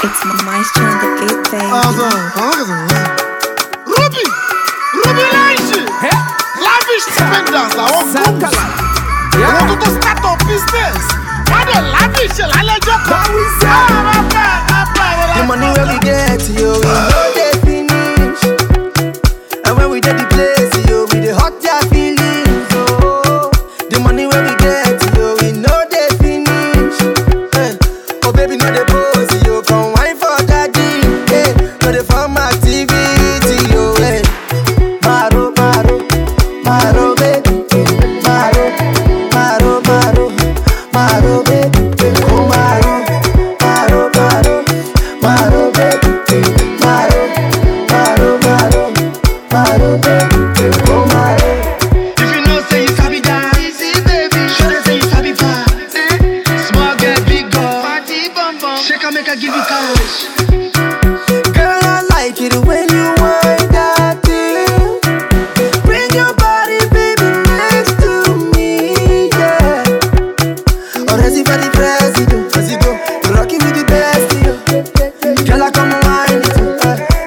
It's Maestro on the beat, baby. Ruby! Ruby Lange! Lavish spenders làwọn goons. Àwọn tó tó start up business. Wọ́n dẹ̀ lavish lálẹ́jọ́ kan. Àwọn abẹ́ abẹ́ The money where we get, yo, we know they finish. And when we get the place, yo, we the hot their feelings. Oh, the money where we get, yo, we know they finish. Hey. Oh, baby, no the pose, yo, come make her give you cash. Girl, I like it when you wind that thing. Bring your body, baby, next to me, yeah. Already for the president, as you go, you rocking with the best, yo. Girl, I come wind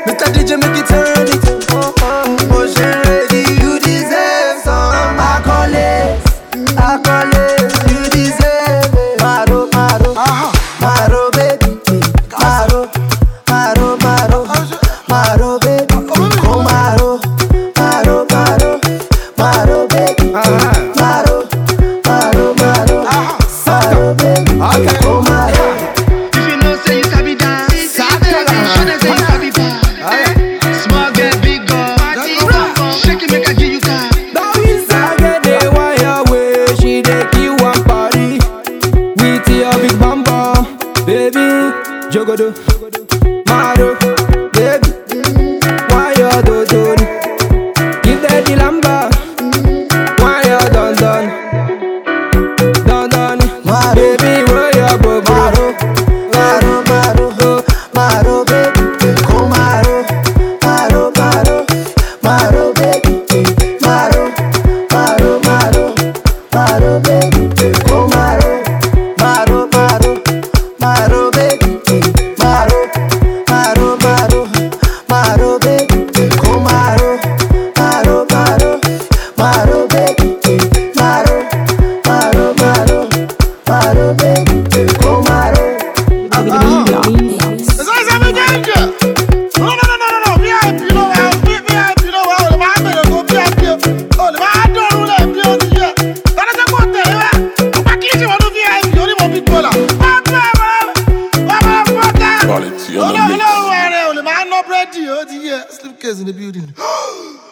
it, a DJ make it turn it. Oh, oh, Ocean ready, you deserve some accolades, accolades, big bumper, baby, jogodo, mado. Quality on the mix. Olóòrùn ààrẹ o lè máa ná búrẹ́dì o ti yẹ. Slip case in the building.